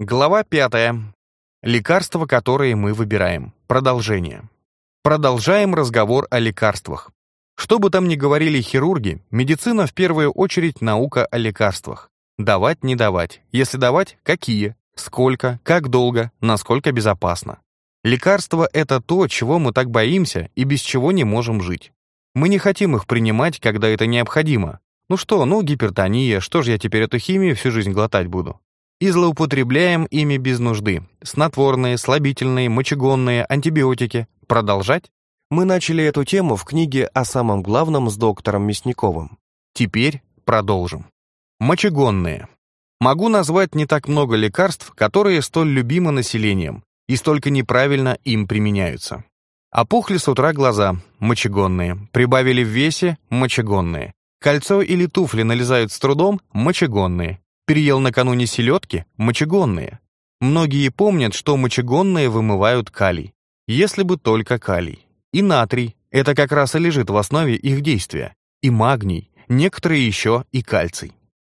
Глава пятая. Лекарства, которые мы выбираем. Продолжение. Продолжаем разговор о лекарствах. Что бы там ни говорили хирурги, медицина в первую очередь наука о лекарствах. Давать, не давать. Если давать, какие, сколько, как долго, насколько безопасно. Лекарства — это то, чего мы так боимся и без чего не можем жить. Мы не хотим их принимать, когда это необходимо. Ну что, ну гипертония, что же я теперь эту химию всю жизнь глотать буду? И злоупотребляем ими без нужды. Снотворные, слабительные, мочегонные, антибиотики. Продолжать? Мы начали эту тему в книге о самом главном с доктором Мясниковым. Теперь продолжим. Мочегонные. Могу назвать не так много лекарств, которые столь любимы населением и столько неправильно им применяются. Опухли с утра глаза, мочегонные. Прибавили в весе, мочегонные. Кольцо или туфли налезают с трудом, мочегонные. Переел накануне селедки, мочегонные. Многие помнят, что мочегонные вымывают калий. Если бы только калий. И натрий, это как раз и лежит в основе их действия. И магний, некоторые еще и кальций.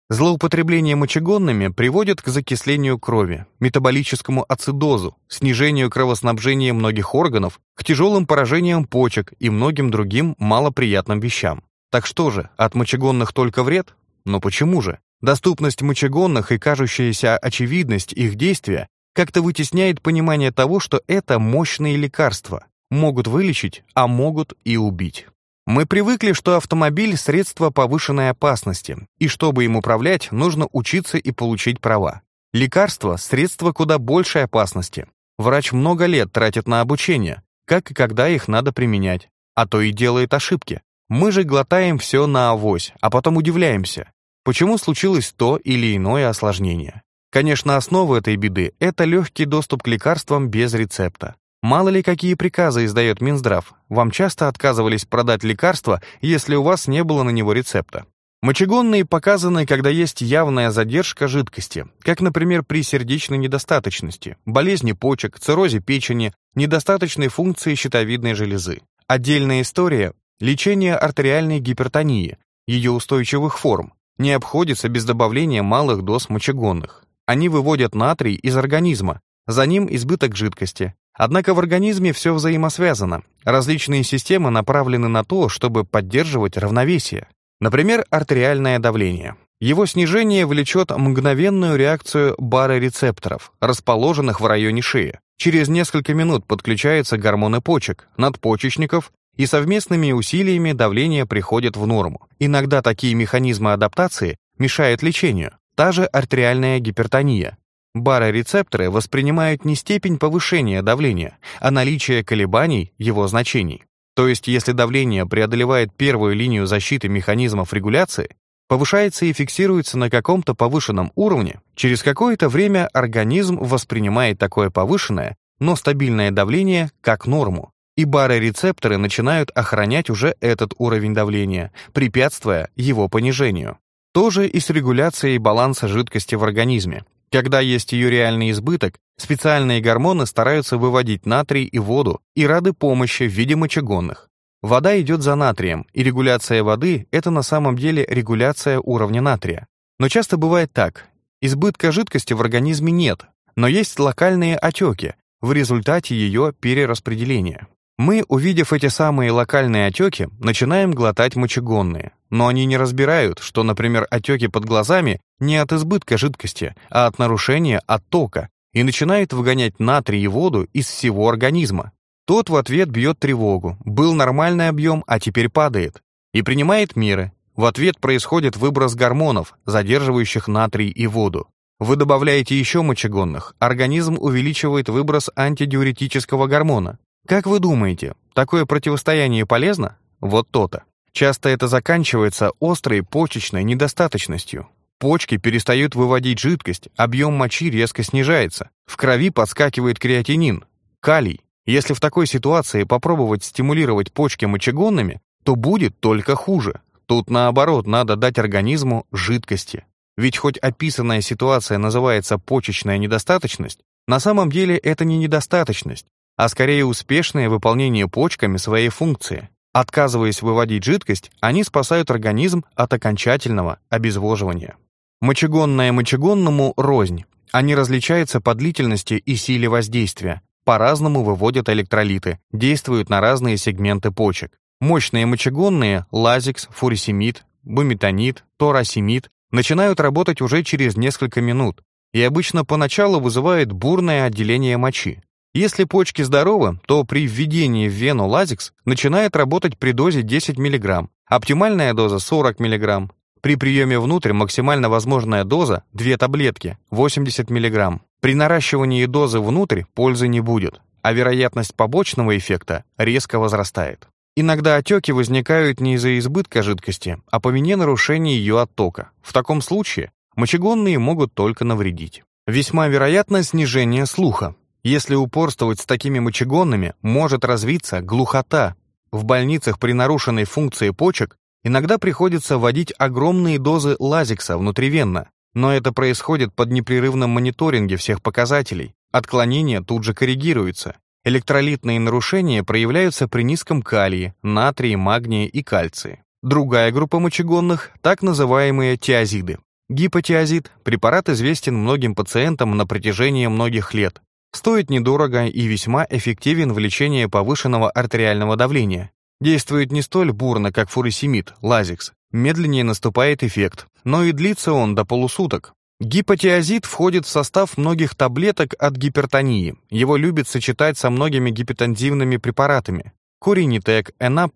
Злоупотребление мочегонными приводит к закислению крови, метаболическому ацидозу, снижению кровоснабжения многих органов, к тяжелым поражениям почек и многим другим малоприятным вещам. Так что же, от мочегонных только вред? Но почему же? Доступность мочегонных и кажущаяся очевидность их действия как-то вытесняет понимание того, что это мощные лекарства, могут вылечить, а могут и убить. Мы привыкли, что автомобиль — средство повышенной опасности, и чтобы им управлять, нужно учиться и получить права. Лекарство — средство куда большей опасности. Врач много лет тратит на обучение, как и когда их надо применять, а то и делает ошибки. Мы же глотаем все на авось, а потом удивляемся, почему случилось то или иное осложнение. Конечно, основа этой беды — это легкий доступ к лекарствам без рецепта. Мало ли какие приказы издает Минздрав. Вам часто отказывались продать лекарство, если у вас не было на него рецепта. Мочегонные показаны, когда есть явная задержка жидкости, как, например, при сердечной недостаточности, болезни почек, циррозе печени, недостаточной функции щитовидной железы. Отдельная история – лечение артериальной гипертонии, ее устойчивых форм, не обходится без добавления малых доз мочегонных. Они выводят натрий из организма, за ним избыток жидкости, Однако в организме все взаимосвязано. Различные системы направлены на то, чтобы поддерживать равновесие. Например, артериальное давление. Его снижение влечет мгновенную реакцию барорецепторов, расположенных в районе шеи. Через несколько минут подключаются гормоны почек, надпочечников, и совместными усилиями давление приходит в норму. Иногда такие механизмы адаптации мешают лечению. Та же артериальная гипертония. Барорецепторы воспринимают не степень повышения давления, а наличие колебаний его значений. То есть, если давление преодолевает первую линию защиты механизмов регуляции, повышается и фиксируется на каком-то повышенном уровне, через какое-то время организм воспринимает такое повышенное, но стабильное давление как норму, и барорецепторы начинают охранять уже этот уровень давления, препятствуя его понижению. То же и с регуляцией баланса жидкости в организме. Когда есть ее реальный избыток, специальные гормоны стараются выводить натрий и воду и рады помощи в виде мочегонных. Вода идет за натрием, и регуляция воды — это на самом деле регуляция уровня натрия. Но часто бывает так. Избытка жидкости в организме нет, но есть локальные отеки в результате ее перераспределения. Мы, увидев эти самые локальные отеки, начинаем глотать мочегонные, но они не разбирают, что, например, отеки под глазами не от избытка жидкости, а от нарушения оттока, и начинают выгонять натрий и воду из всего организма. Тот в ответ бьет тревогу, был нормальный объем, а теперь падает, и принимает меры. В ответ происходит выброс гормонов, задерживающих натрий и воду. Вы добавляете еще мочегонных, организм увеличивает выброс антидиуретического гормона, как вы думаете, такое противостояние полезно? Вот то-то. Часто это заканчивается острой почечной недостаточностью. Почки перестают выводить жидкость, объем мочи резко снижается, в крови подскакивает креатинин, калий. Если в такой ситуации попробовать стимулировать почки мочегонными, то будет только хуже. Тут наоборот надо дать организму жидкости. Ведь хоть описанная ситуация называется почечная недостаточность, на самом деле это не недостаточность, а скорее успешное выполнение почками своей функции. Отказываясь выводить жидкость, они спасают организм от окончательного обезвоживания. Мочегонное мочегонному рознь. Они различаются по длительности и силе воздействия, по-разному выводят электролиты, действуют на разные сегменты почек. Мощные мочегонные – лазикс, фурисемид, буметонид, торасемид – начинают работать уже через несколько минут и обычно поначалу вызывают бурное отделение мочи. Если почки здоровы, то при введении в вену лазикс начинает работать при дозе 10 мг, оптимальная доза 40 мг. При приеме внутрь максимально возможная доза – 2 таблетки, 80 мг. При наращивании дозы внутрь пользы не будет, а вероятность побочного эффекта резко возрастает. Иногда отеки возникают не из-за избытка жидкости, а по вине нарушения ее оттока. В таком случае мочегонные могут только навредить. Весьма вероятно снижение слуха. Если упорствовать с такими мочегонными, может развиться глухота. В больницах при нарушенной функции почек иногда приходится вводить огромные дозы лазикса внутривенно, но это происходит под непрерывным мониторинге всех показателей. Отклонения тут же коррегируются. Электролитные нарушения проявляются при низком калии, натрии, магнии и кальции. Другая группа мочегонных – так называемые тиазиды. Гипотиазид – препарат известен многим пациентам на протяжении многих лет. Стоит недорого и весьма эффективен в лечении повышенного артериального давления. Действует не столь бурно, как фуросемид, лазикс, медленнее наступает эффект, но и длится он до полусуток. Гипотиазид входит в состав многих таблеток от гипертонии. Его любят сочетать со многими гипотензивными препаратами. Куринитек, ЭНА+,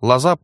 Лоза+,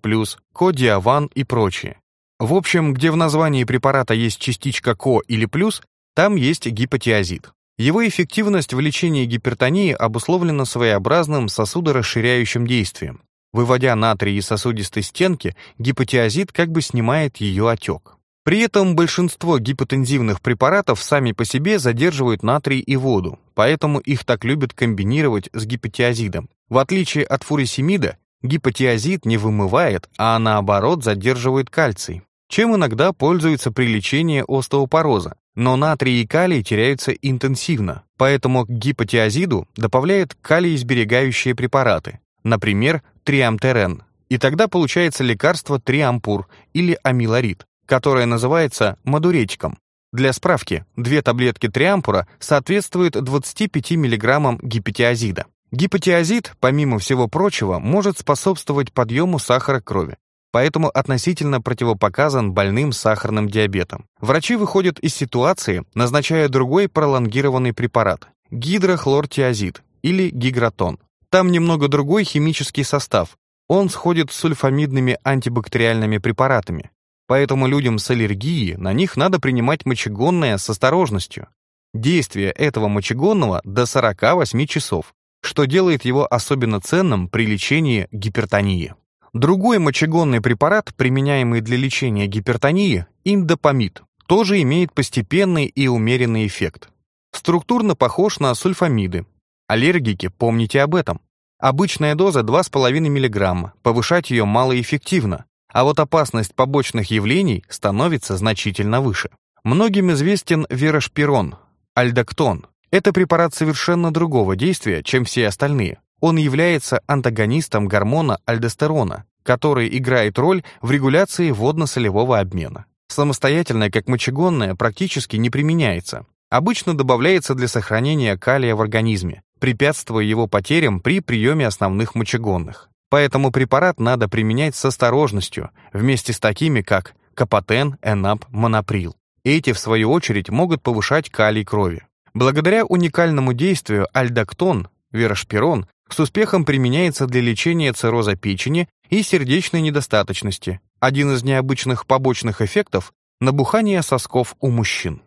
Кодиаван и прочие. В общем, где в названии препарата есть частичка КО или плюс, там есть гипотиазид. Его эффективность в лечении гипертонии обусловлена своеобразным сосудорасширяющим действием. Выводя натрий из сосудистой стенки, гипотиазид как бы снимает ее отек. При этом большинство гипотензивных препаратов сами по себе задерживают натрий и воду, поэтому их так любят комбинировать с гипотиазидом. В отличие от фурисемида, гипотиазид не вымывает, а наоборот задерживает кальций, чем иногда пользуются при лечении остеопороза. Но натрий и калий теряются интенсивно, поэтому к гипотиазиду добавляют калиесберегающие препараты, например, триамтерен, и тогда получается лекарство триампур или амилорид, которое называется мадуречком. Для справки, две таблетки триампура соответствуют 25 мг гипотиазида. Гипотиазид, помимо всего прочего, может способствовать подъему сахара крови, поэтому относительно противопоказан больным сахарным диабетом. Врачи выходят из ситуации, назначая другой пролонгированный препарат – гидрохлортиазид или гигратон. Там немного другой химический состав. Он сходит с сульфамидными антибактериальными препаратами. Поэтому людям с аллергией на них надо принимать мочегонное с осторожностью. Действие этого мочегонного до 48 часов, что делает его особенно ценным при лечении гипертонии. Другой мочегонный препарат, применяемый для лечения гипертонии, индопамид, тоже имеет постепенный и умеренный эффект. Структурно похож на сульфамиды, Аллергики, помните об этом. Обычная доза 2,5 мг, повышать ее малоэффективно, а вот опасность побочных явлений становится значительно выше. Многим известен верошпирон, альдоктон. Это препарат совершенно другого действия, чем все остальные. Он является антагонистом гормона альдостерона, который играет роль в регуляции водно-солевого обмена. Самостоятельно, как мочегонное, практически не применяется. Обычно добавляется для сохранения калия в организме, препятствуя его потерям при приеме основных мочегонных. Поэтому препарат надо применять с осторожностью, вместе с такими, как капотен, энап, моноприл. Эти, в свою очередь, могут повышать калий крови. Благодаря уникальному действию альдоктон, верошпирон, с успехом применяется для лечения цирроза печени и сердечной недостаточности. Один из необычных побочных эффектов – набухание сосков у мужчин.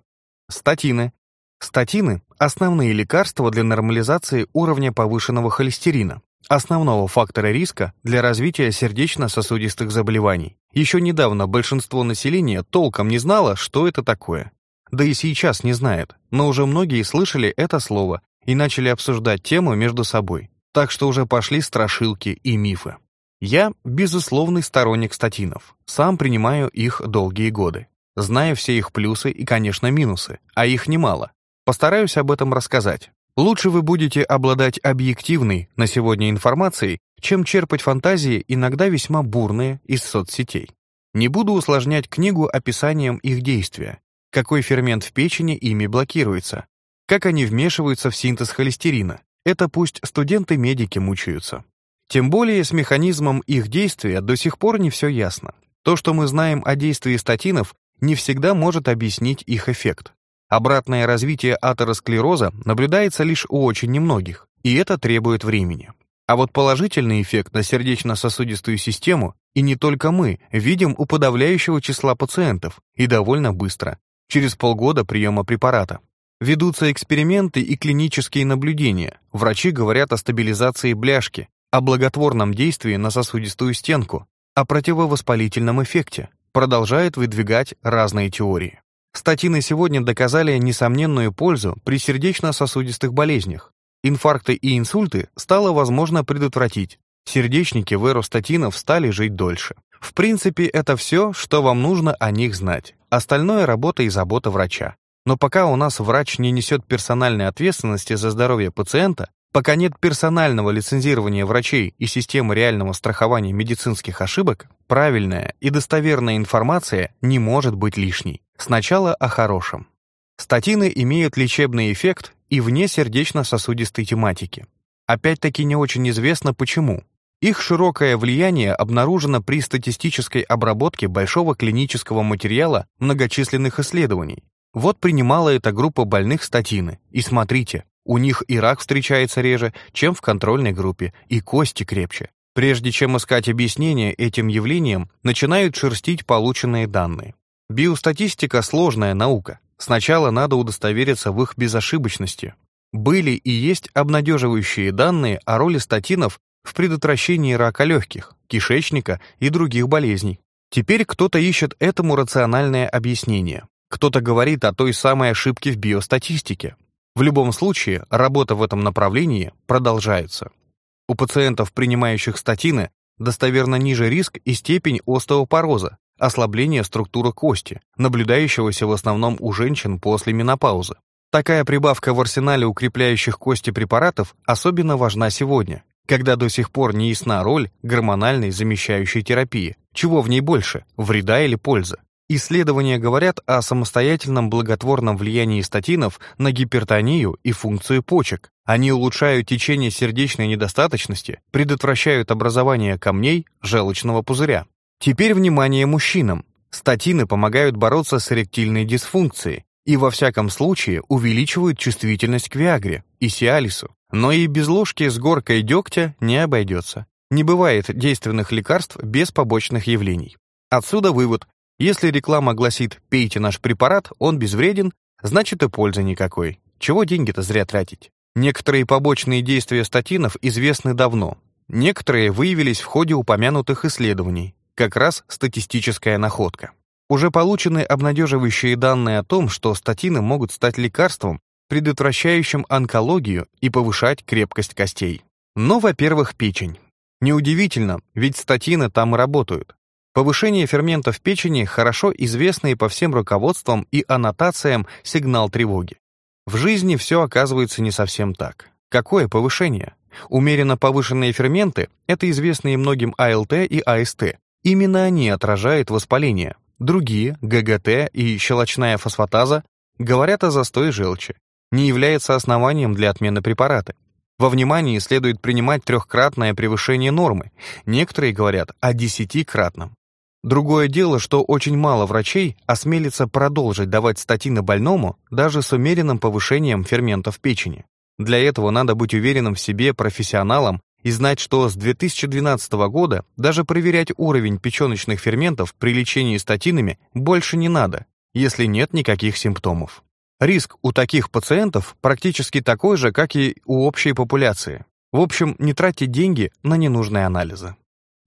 Статины. Статины – основные лекарства для нормализации уровня повышенного холестерина, основного фактора риска для развития сердечно-сосудистых заболеваний. Еще недавно большинство населения толком не знало, что это такое. Да и сейчас не знает, но уже многие слышали это слово и начали обсуждать тему между собой. Так что уже пошли страшилки и мифы. Я безусловный сторонник статинов, сам принимаю их долгие годы. Знаю все их плюсы и, конечно, минусы, а их немало. Постараюсь об этом рассказать. Лучше вы будете обладать объективной на сегодня информацией, чем черпать фантазии, иногда весьма бурные, из соцсетей. Не буду усложнять книгу описанием их действия. какой фермент в печени ими блокируется, как они вмешиваются в синтез холестерина. Это пусть студенты-медики мучаются. Тем более с механизмом их действия до сих пор не все ясно. То, что мы знаем о действии статинов, не всегда может объяснить их эффект. Обратное развитие атеросклероза наблюдается лишь у очень немногих, и это требует времени. А вот положительный эффект на сердечно-сосудистую систему и не только мы видим у подавляющего числа пациентов и довольно быстро, через полгода приема препарата. Ведутся эксперименты и клинические наблюдения. Врачи говорят о стабилизации бляшки, о благотворном действии на сосудистую стенку, о противовоспалительном эффекте, продолжает выдвигать разные теории. Статины сегодня доказали несомненную пользу при сердечно-сосудистых болезнях. Инфаркты и инсульты стало возможно предотвратить. Сердечники в эру статинов стали жить дольше. В принципе, это все, что вам нужно о них знать. Остальное – работа и забота врача. Но пока у нас врач не несет персональной ответственности за здоровье пациента, Пока нет персонального лицензирования врачей и системы реального страхования медицинских ошибок, правильная и достоверная информация не может быть лишней. Сначала о хорошем. Статины имеют лечебный эффект и вне сердечно-сосудистой тематики. Опять-таки не очень известно почему. Их широкое влияние обнаружено при статистической обработке большого клинического материала многочисленных исследований. Вот принимала эта группа больных статины, и смотрите, у них и рак встречается реже, чем в контрольной группе, и кости крепче. Прежде чем искать объяснение этим явлениям, начинают шерстить полученные данные. Биостатистика – сложная наука. Сначала надо удостовериться в их безошибочности. Были и есть обнадеживающие данные о роли статинов в предотвращении рака легких, кишечника и других болезней. Теперь кто-то ищет этому рациональное объяснение. Кто-то говорит о той самой ошибке в биостатистике. В любом случае, работа в этом направлении продолжается. У пациентов, принимающих статины, достоверно ниже риск и степень остеопороза, ослабления структуры кости, наблюдающегося в основном у женщин после менопаузы. Такая прибавка в арсенале укрепляющих кости препаратов особенно важна сегодня, когда до сих пор не ясна роль гормональной замещающей терапии. Чего в ней больше, вреда или пользы? Исследования говорят о самостоятельном благотворном влиянии статинов на гипертонию и функцию почек. Они улучшают течение сердечной недостаточности, предотвращают образование камней желчного пузыря. Теперь внимание мужчинам. Статины помогают бороться с эректильной дисфункцией и во всяком случае увеличивают чувствительность к Виагре и Сиалису. Но и без ложки с горкой дегтя не обойдется. Не бывает действенных лекарств без побочных явлений. Отсюда вывод, если реклама гласит «пейте наш препарат, он безвреден», значит и пользы никакой. Чего деньги-то зря тратить? Некоторые побочные действия статинов известны давно. Некоторые выявились в ходе упомянутых исследований. Как раз статистическая находка. Уже получены обнадеживающие данные о том, что статины могут стать лекарством, предотвращающим онкологию и повышать крепкость костей. Но, во-первых, печень. Неудивительно, ведь статины там и работают. Повышение ферментов печени хорошо известный по всем руководствам и аннотациям сигнал тревоги. В жизни все оказывается не совсем так. Какое повышение? Умеренно повышенные ферменты – это известные многим АЛТ и АСТ. Именно они отражают воспаление. Другие, ГГТ и щелочная фосфатаза, говорят о застое желчи. Не является основанием для отмены препарата. Во внимание следует принимать трехкратное превышение нормы. Некоторые говорят о десятикратном. Другое дело, что очень мало врачей осмелится продолжить давать статины больному даже с умеренным повышением ферментов печени. Для этого надо быть уверенным в себе профессионалом и знать, что с 2012 года даже проверять уровень печеночных ферментов при лечении статинами больше не надо, если нет никаких симптомов. Риск у таких пациентов практически такой же, как и у общей популяции. В общем, не тратьте деньги на ненужные анализы.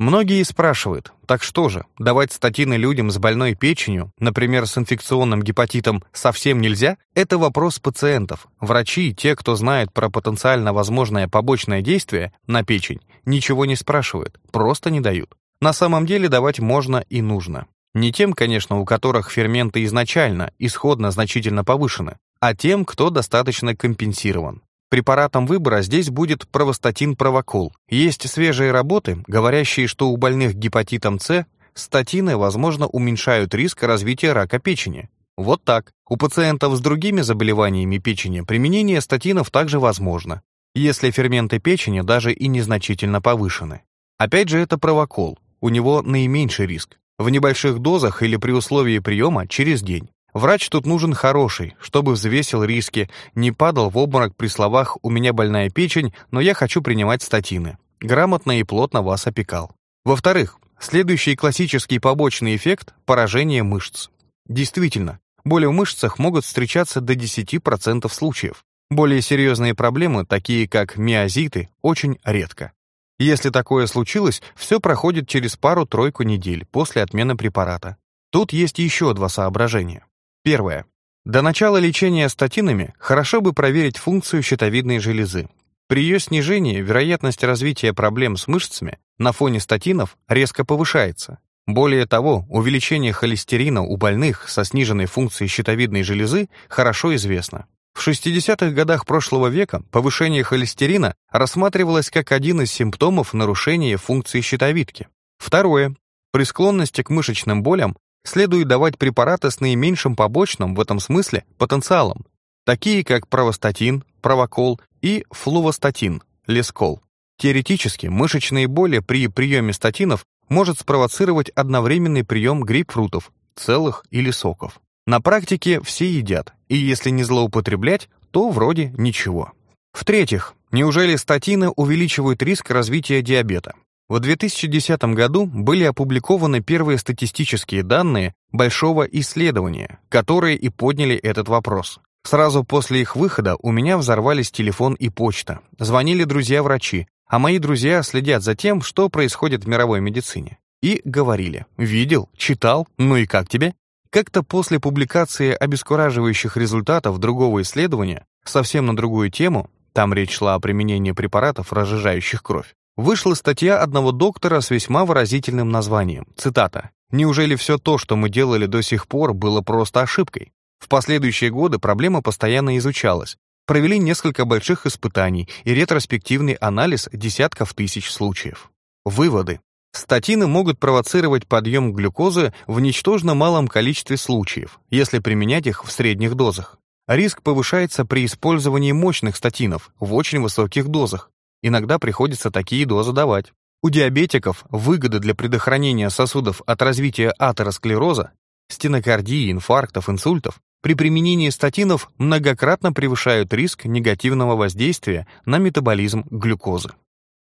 Многие спрашивают, так что же, давать статины людям с больной печенью, например, с инфекционным гепатитом, совсем нельзя? Это вопрос пациентов. Врачи, те, кто знает про потенциально возможное побочное действие на печень, ничего не спрашивают, просто не дают. На самом деле давать можно и нужно. Не тем, конечно, у которых ферменты изначально, исходно значительно повышены, а тем, кто достаточно компенсирован. Препаратом выбора здесь будет провостатин-провокол. Есть свежие работы, говорящие, что у больных гепатитом С статины, возможно, уменьшают риск развития рака печени. Вот так. У пациентов с другими заболеваниями печени применение статинов также возможно, если ферменты печени даже и незначительно повышены. Опять же, это провокол, у него наименьший риск. В небольших дозах или при условии приема через день. Врач тут нужен хороший, чтобы взвесил риски, не падал в обморок при словах «у меня больная печень, но я хочу принимать статины». Грамотно и плотно вас опекал. Во-вторых, следующий классический побочный эффект – поражение мышц. Действительно, боли в мышцах могут встречаться до 10% случаев. Более серьезные проблемы, такие как миозиты, очень редко. Если такое случилось, все проходит через пару-тройку недель после отмены препарата. Тут есть еще два соображения. Первое. До начала лечения статинами хорошо бы проверить функцию щитовидной железы. При ее снижении вероятность развития проблем с мышцами на фоне статинов резко повышается. Более того, увеличение холестерина у больных со сниженной функцией щитовидной железы хорошо известно. В 60-х годах прошлого века повышение холестерина рассматривалось как один из симптомов нарушения функции щитовидки. Второе. При склонности к мышечным болям следует давать препараты с наименьшим побочным в этом смысле потенциалом, такие как провостатин, провокол и флувостатин, лескол. Теоретически, мышечные боли при приеме статинов может спровоцировать одновременный прием грейпфрутов, целых или соков. На практике все едят, и если не злоупотреблять, то вроде ничего. В-третьих, неужели статины увеличивают риск развития диабета? В 2010 году были опубликованы первые статистические данные большого исследования, которые и подняли этот вопрос. Сразу после их выхода у меня взорвались телефон и почта. Звонили друзья-врачи, а мои друзья следят за тем, что происходит в мировой медицине. И говорили, видел, читал, ну и как тебе? Как-то после публикации обескураживающих результатов другого исследования, совсем на другую тему, там речь шла о применении препаратов, разжижающих кровь, Вышла статья одного доктора с весьма выразительным названием. Цитата. «Неужели все то, что мы делали до сих пор, было просто ошибкой? В последующие годы проблема постоянно изучалась. Провели несколько больших испытаний и ретроспективный анализ десятков тысяч случаев. Выводы. Статины могут провоцировать подъем глюкозы в ничтожно малом количестве случаев, если применять их в средних дозах. Риск повышается при использовании мощных статинов в очень высоких дозах, Иногда приходится такие дозы давать. У диабетиков выгоды для предохранения сосудов от развития атеросклероза, стенокардии, инфарктов, инсультов при применении статинов многократно превышают риск негативного воздействия на метаболизм глюкозы.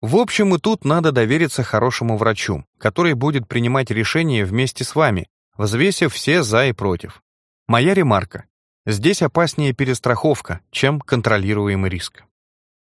В общем, и тут надо довериться хорошему врачу, который будет принимать решения вместе с вами, взвесив все за и против. Моя ремарка. Здесь опаснее перестраховка, чем контролируемый риск.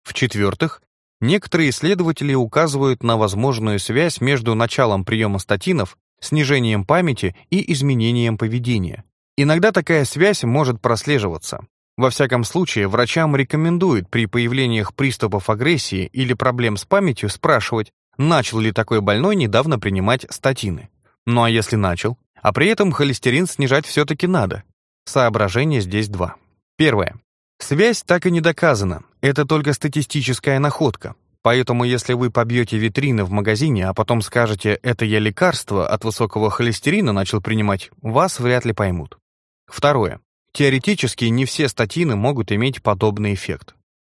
В-четвертых, Некоторые исследователи указывают на возможную связь между началом приема статинов, снижением памяти и изменением поведения. Иногда такая связь может прослеживаться. Во всяком случае, врачам рекомендуют при появлениях приступов агрессии или проблем с памятью спрашивать, начал ли такой больной недавно принимать статины. Ну а если начал? А при этом холестерин снижать все-таки надо. Соображения здесь два. Первое. Связь так и не доказана, это только статистическая находка. Поэтому если вы побьете витрины в магазине, а потом скажете «это я лекарство от высокого холестерина начал принимать», вас вряд ли поймут. Второе. Теоретически не все статины могут иметь подобный эффект.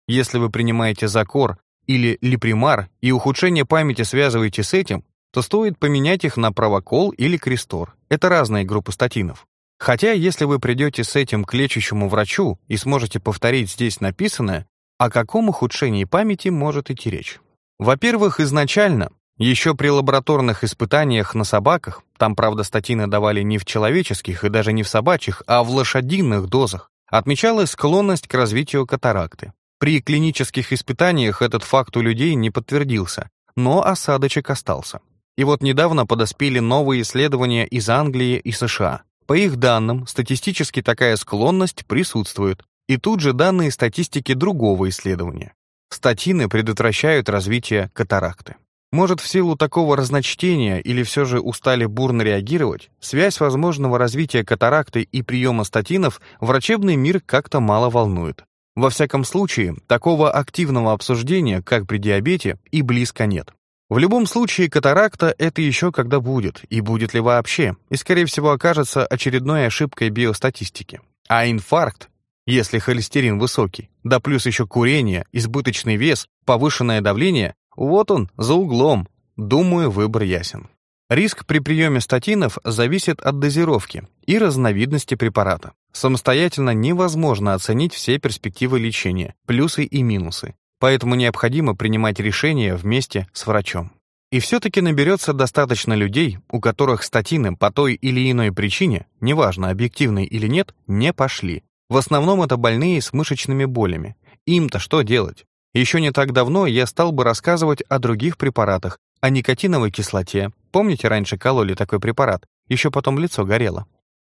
Если вы принимаете Закор или Липримар и ухудшение памяти связываете с этим, то стоит поменять их на Провокол или Крестор. Это разные группы статинов. Хотя, если вы придете с этим к лечащему врачу и сможете повторить здесь написанное, о каком ухудшении памяти может идти речь? Во-первых, изначально, еще при лабораторных испытаниях на собаках, там, правда, статины давали не в человеческих и даже не в собачьих, а в лошадиных дозах, отмечалась склонность к развитию катаракты. При клинических испытаниях этот факт у людей не подтвердился, но осадочек остался. И вот недавно подоспели новые исследования из Англии и США. По их данным, статистически такая склонность присутствует. И тут же данные статистики другого исследования. Статины предотвращают развитие катаракты. Может, в силу такого разночтения или все же устали бурно реагировать, связь возможного развития катаракты и приема статинов врачебный мир как-то мало волнует. Во всяком случае, такого активного обсуждения, как при диабете, и близко нет. В любом случае, катаракта — это еще когда будет, и будет ли вообще, и, скорее всего, окажется очередной ошибкой биостатистики. А инфаркт, если холестерин высокий, да плюс еще курение, избыточный вес, повышенное давление, вот он, за углом. Думаю, выбор ясен. Риск при приеме статинов зависит от дозировки и разновидности препарата. Самостоятельно невозможно оценить все перспективы лечения, плюсы и минусы поэтому необходимо принимать решения вместе с врачом. И все-таки наберется достаточно людей, у которых статины по той или иной причине, неважно, объективной или нет, не пошли. В основном это больные с мышечными болями. Им-то что делать? Еще не так давно я стал бы рассказывать о других препаратах, о никотиновой кислоте. Помните, раньше кололи такой препарат? Еще потом лицо горело.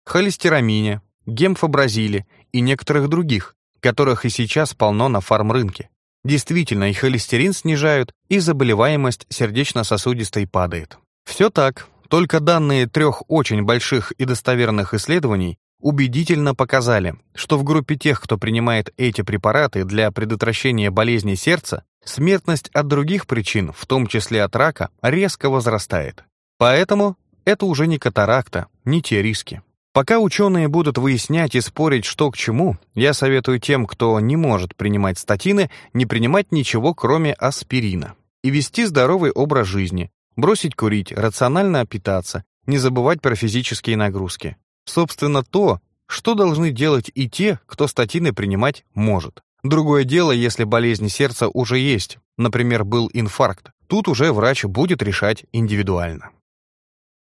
Холестерамине, гемфобразиле и некоторых других, которых и сейчас полно на фармрынке. Действительно, и холестерин снижают, и заболеваемость сердечно-сосудистой падает. Все так, только данные трех очень больших и достоверных исследований убедительно показали, что в группе тех, кто принимает эти препараты для предотвращения болезни сердца, смертность от других причин, в том числе от рака, резко возрастает. Поэтому это уже не катаракта, не те риски. Пока ученые будут выяснять и спорить, что к чему, я советую тем, кто не может принимать статины, не принимать ничего, кроме аспирина. И вести здоровый образ жизни, бросить курить, рационально питаться, не забывать про физические нагрузки. Собственно, то, что должны делать и те, кто статины принимать может. Другое дело, если болезнь сердца уже есть, например, был инфаркт. Тут уже врач будет решать индивидуально.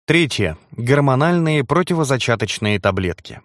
Третье. Гормональные противозачаточные таблетки.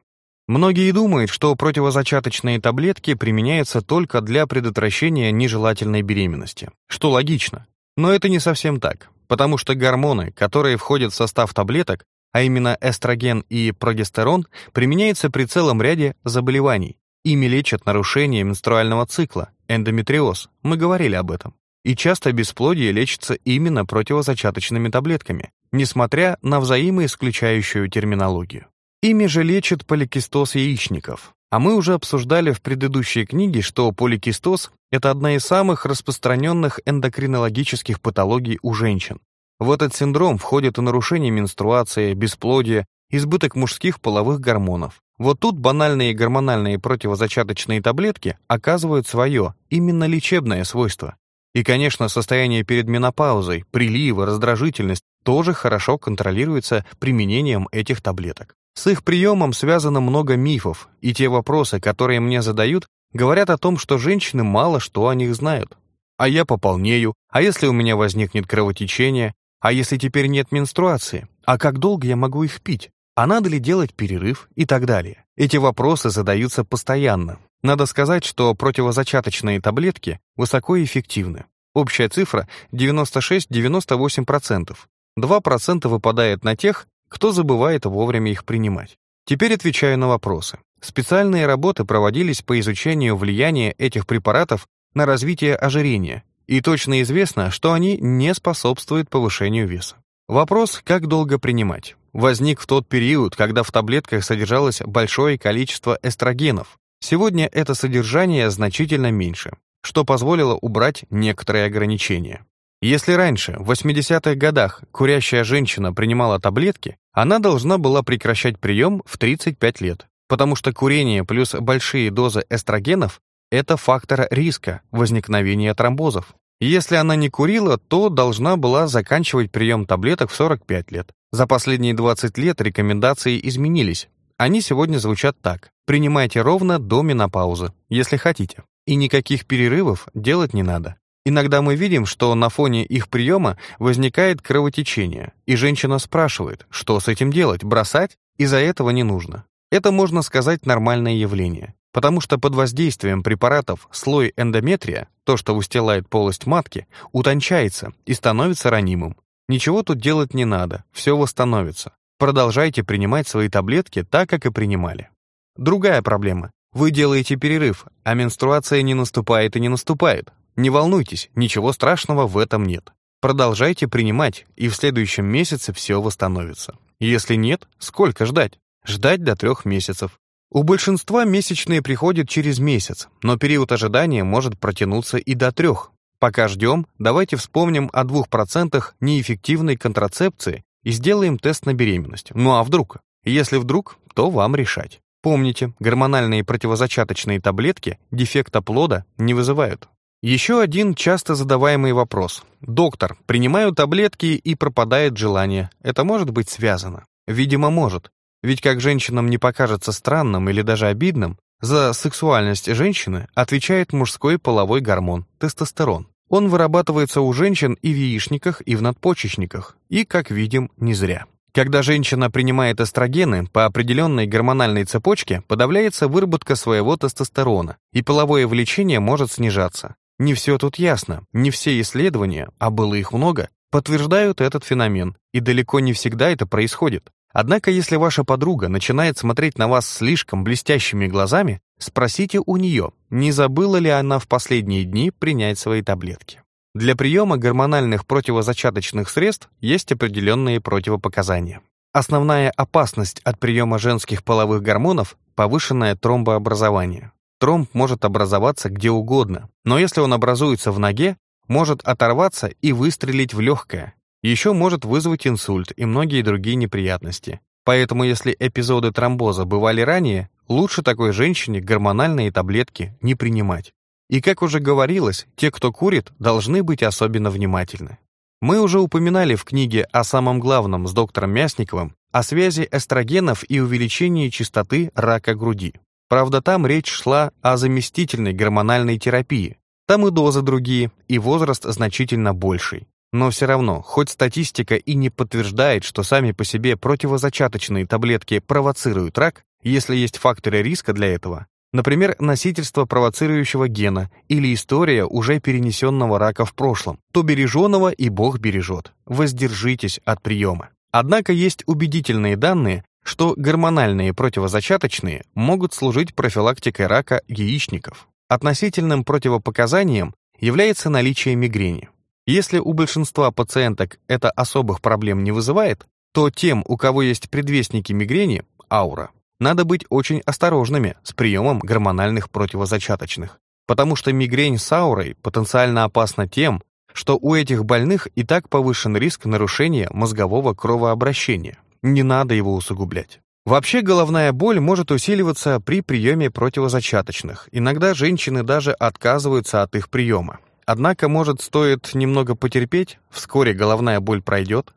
Многие думают, что противозачаточные таблетки применяются только для предотвращения нежелательной беременности, что логично. Но это не совсем так, потому что гормоны, которые входят в состав таблеток, а именно эстроген и прогестерон, применяются при целом ряде заболеваний. Ими лечат нарушение менструального цикла, эндометриоз, мы говорили об этом. И часто бесплодие лечится именно противозачаточными таблетками, несмотря на взаимоисключающую терминологию. Ими же лечат поликистоз яичников. А мы уже обсуждали в предыдущей книге, что поликистоз – это одна из самых распространенных эндокринологических патологий у женщин. В этот синдром входит и нарушение менструации, бесплодие, избыток мужских половых гормонов. Вот тут банальные гормональные противозачаточные таблетки оказывают свое, именно лечебное свойство. И, конечно, состояние перед менопаузой, приливы, раздражительность тоже хорошо контролируется применением этих таблеток. С их приемом связано много мифов, и те вопросы, которые мне задают, говорят о том, что женщины мало что о них знают. А я пополнею, а если у меня возникнет кровотечение, а если теперь нет менструации, а как долго я могу их пить, а надо ли делать перерыв и так далее. Эти вопросы задаются постоянно. Надо сказать, что противозачаточные таблетки высокоэффективны. Общая цифра 96-98%. 2% выпадает на тех, кто забывает вовремя их принимать. Теперь отвечаю на вопросы. Специальные работы проводились по изучению влияния этих препаратов на развитие ожирения, и точно известно, что они не способствуют повышению веса. Вопрос, как долго принимать, возник в тот период, когда в таблетках содержалось большое количество эстрогенов. Сегодня это содержание значительно меньше, что позволило убрать некоторые ограничения. Если раньше, в 80-х годах, курящая женщина принимала таблетки, она должна была прекращать прием в 35 лет, потому что курение плюс большие дозы эстрогенов – это фактор риска возникновения тромбозов. Если она не курила, то должна была заканчивать прием таблеток в 45 лет. За последние 20 лет рекомендации изменились. Они сегодня звучат так. Принимайте ровно до менопаузы, если хотите. И никаких перерывов делать не надо. Иногда мы видим, что на фоне их приема возникает кровотечение, и женщина спрашивает, что с этим делать, бросать? Из-за этого не нужно. Это, можно сказать, нормальное явление, потому что под воздействием препаратов слой эндометрия, то, что устилает полость матки, утончается и становится ранимым. Ничего тут делать не надо, все восстановится. Продолжайте принимать свои таблетки так, как и принимали. Другая проблема. Вы делаете перерыв, а менструация не наступает и не наступает, не волнуйтесь, ничего страшного в этом нет. Продолжайте принимать, и в следующем месяце все восстановится. Если нет, сколько ждать? Ждать до трех месяцев. У большинства месячные приходят через месяц, но период ожидания может протянуться и до трех. Пока ждем, давайте вспомним о 2% неэффективной контрацепции и сделаем тест на беременность. Ну а вдруг? Если вдруг, то вам решать. Помните, гормональные противозачаточные таблетки дефекта плода не вызывают. Еще один часто задаваемый вопрос. Доктор, принимаю таблетки и пропадает желание. Это может быть связано? Видимо, может. Ведь как женщинам не покажется странным или даже обидным, за сексуальность женщины отвечает мужской половой гормон – тестостерон. Он вырабатывается у женщин и в яичниках, и в надпочечниках, и, как видим, не зря. Когда женщина принимает эстрогены, по определенной гормональной цепочке подавляется выработка своего тестостерона, и половое влечение может снижаться. Не все тут ясно, не все исследования, а было их много, подтверждают этот феномен, и далеко не всегда это происходит. Однако, если ваша подруга начинает смотреть на вас слишком блестящими глазами, спросите у нее, не забыла ли она в последние дни принять свои таблетки. Для приема гормональных противозачаточных средств есть определенные противопоказания. Основная опасность от приема женских половых гормонов – повышенное тромбообразование. Тромб может образоваться где угодно, но если он образуется в ноге, может оторваться и выстрелить в легкое. Еще может вызвать инсульт и многие другие неприятности. Поэтому если эпизоды тромбоза бывали ранее, лучше такой женщине гормональные таблетки не принимать. И как уже говорилось, те, кто курит, должны быть особенно внимательны. Мы уже упоминали в книге о самом главном с доктором Мясниковым о связи эстрогенов и увеличении частоты рака груди. Правда, там речь шла о заместительной гормональной терапии. Там и дозы другие, и возраст значительно больший. Но все равно, хоть статистика и не подтверждает, что сами по себе противозачаточные таблетки провоцируют рак, если есть факторы риска для этого, например, носительство провоцирующего гена или история уже перенесенного рака в прошлом, то береженого и Бог бережет. Воздержитесь от приема. Однако есть убедительные данные, что гормональные противозачаточные могут служить профилактикой рака яичников. Относительным противопоказанием является наличие мигрени. Если у большинства пациенток это особых проблем не вызывает, то тем, у кого есть предвестники мигрени, аура, надо быть очень осторожными с приемом гормональных противозачаточных, потому что мигрень с аурой потенциально опасна тем, что у этих больных и так повышен риск нарушения мозгового кровообращения не надо его усугублять. Вообще головная боль может усиливаться при приеме противозачаточных. Иногда женщины даже отказываются от их приема. Однако, может, стоит немного потерпеть, вскоре головная боль пройдет.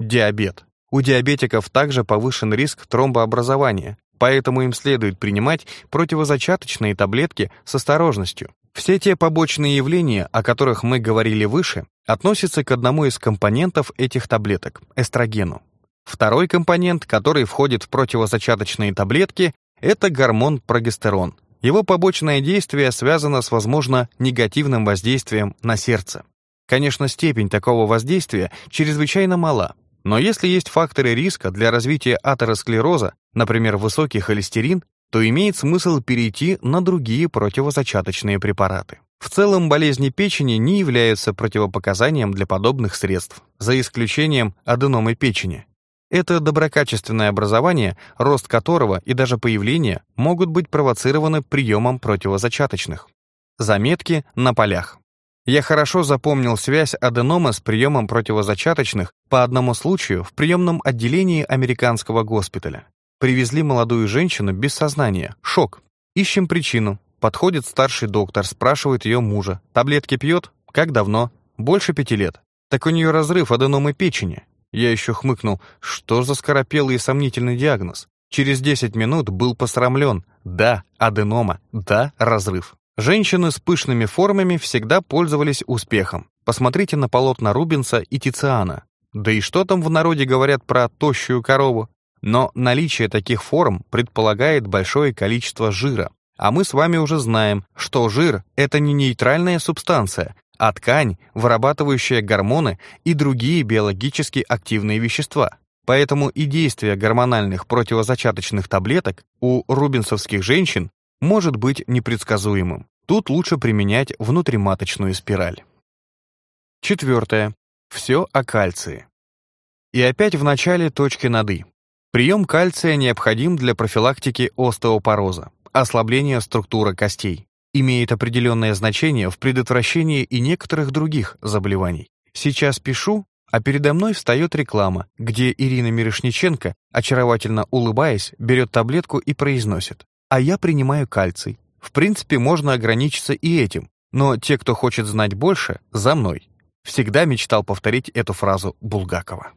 Диабет. У диабетиков также повышен риск тромбообразования, поэтому им следует принимать противозачаточные таблетки с осторожностью. Все те побочные явления, о которых мы говорили выше, относятся к одному из компонентов этих таблеток – эстрогену. Второй компонент, который входит в противозачаточные таблетки, это гормон прогестерон. Его побочное действие связано с, возможно, негативным воздействием на сердце. Конечно, степень такого воздействия чрезвычайно мала, но если есть факторы риска для развития атеросклероза, например, высокий холестерин, то имеет смысл перейти на другие противозачаточные препараты. В целом болезни печени не являются противопоказанием для подобных средств, за исключением аденомы печени. Это доброкачественное образование, рост которого и даже появление могут быть провоцированы приемом противозачаточных. Заметки на полях. Я хорошо запомнил связь аденома с приемом противозачаточных по одному случаю в приемном отделении американского госпиталя. Привезли молодую женщину без сознания. Шок. Ищем причину. Подходит старший доктор, спрашивает ее мужа. Таблетки пьет? Как давно? Больше пяти лет. Так у нее разрыв аденомы печени. Я еще хмыкнул. Что за скоропелый и сомнительный диагноз? Через 10 минут был посрамлен. Да, аденома. Да, разрыв. Женщины с пышными формами всегда пользовались успехом. Посмотрите на полотна Рубенса и Тициана. Да и что там в народе говорят про тощую корову? Но наличие таких форм предполагает большое количество жира. А мы с вами уже знаем, что жир – это не нейтральная субстанция, а ткань, вырабатывающая гормоны и другие биологически активные вещества. Поэтому и действие гормональных противозачаточных таблеток у рубинсовских женщин может быть непредсказуемым. Тут лучше применять внутриматочную спираль. Четвертое. Все о кальции. И опять в начале точки над «и». Прием кальция необходим для профилактики остеопороза, ослабления структуры костей. Имеет определенное значение в предотвращении и некоторых других заболеваний. Сейчас пишу, а передо мной встает реклама, где Ирина Мирошниченко, очаровательно улыбаясь, берет таблетку и произносит «А я принимаю кальций». В принципе, можно ограничиться и этим, но те, кто хочет знать больше, за мной. Всегда мечтал повторить эту фразу Булгакова.